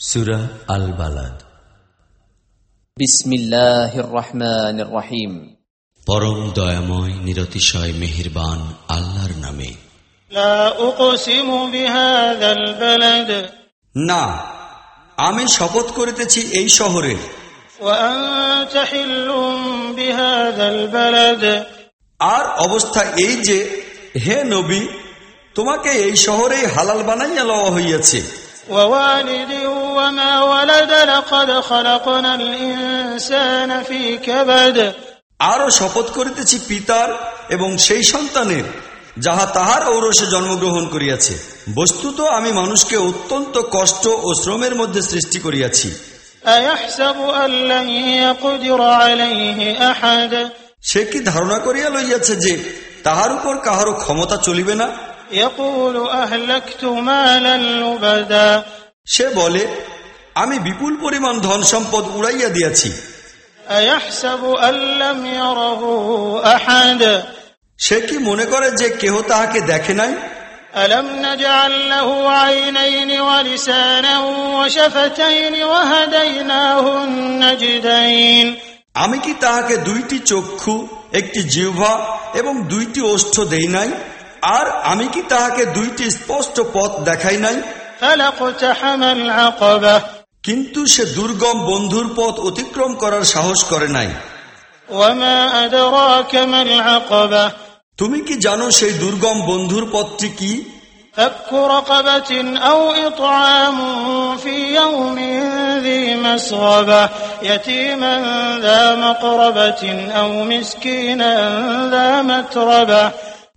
সুরা আল বালাদ রহিম পরম দয়াময় নিরতিশয় মেহেরবান আল্লাহর নামে। না আমি শপথ করিতেছি এই শহরে আর অবস্থা এই যে হে নবী তোমাকে এই শহরে হালাল বানাইয়া লওয়া হইয়াছে। ওয়া وما ولد لقد خلقنا الإنسان في كبد আরও শপথ করিতেছি পিতার এবং সেই সন্তানের যাহা তাহার ঔরসে জন্মগ্রহণ করিয়াছে বস্তুত আমি মানুষকে অত্যন্ত কষ্ট ও শ্রমের মধ্যে সৃষ্টি করিয়াছি أيحسب أن لن يقدر عليه أحد সে কি ধারণা করিয়া লইয়াছে যে তাহার উপর কাহারও ক্ষমতা চলিবে না يقول أهلكت مالا لبدا সে বলে আমি বিপুল পরিমাণ ধন সম্পদ উড়াইয়া দিয়াছি أيحسب أن لم يره أحد সে কি মনে করে যে কেহ তাহাকে দেখে নাই ألم نجعل له عينين ولسانا وشفتين وهديناه النجدين আমি কি তাহাকে দুইটি চক্ষু একটি জিহ্বা এবং দুইটি ওষ্ঠ দেই নাই আর আমি কি তাহাকে দুইটি স্পষ্ট পথ দেখাই নাই فلاقتحم العقبة কিন্তু সে দুর্গম বন্ধুর পথ অতিক্রম করার সাহস করে নাই। তুমি কি জানো সেই দুর্গম বন্ধুর পথটি কি?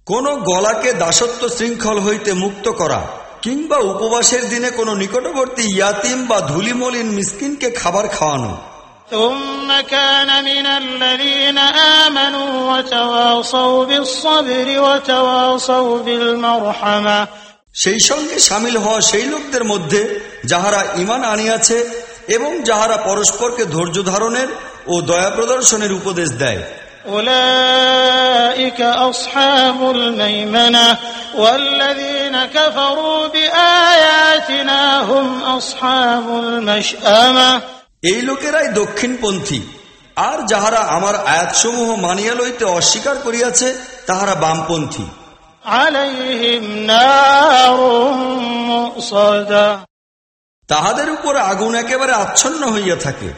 কোন গলাকে দাসত্ব শৃঙ্খল হইতে মুক্ত করা। কিংবা উপবাসের দিনে কোনো নিকটবর্তী ইয়াতিম বা ধুলিমলিন মিসকিনকে খাবার খাওয়ানো ثم كان من الذين آمنوا وتواصوا بالصبر وتواصوا بالمرحمة সেই সঙ্গে সামিল হওয়া সেই লোকদের মধ্যে যাহারা ইমান আনিয়াছে এবং যাহারা পরস্পরকে ধৈর্য ধারণের ও দয়া প্রদর্শনের উপদেশ দেয় أولئك أصحاب الميمنة والذين كفروا بآياتنا هم أصحاب المشأمة এই লোকেরাই দক্ষিণপন্থী আর যাহারা আমার আয়াতসমূহ মানিয়া লইতে অস্বীকার করিয়াছে তাহারা বামপন্থী عليهم نار مؤصده তাহাদের উপর আগুন একেবারে আচ্ছন্ন হইয়া থাকে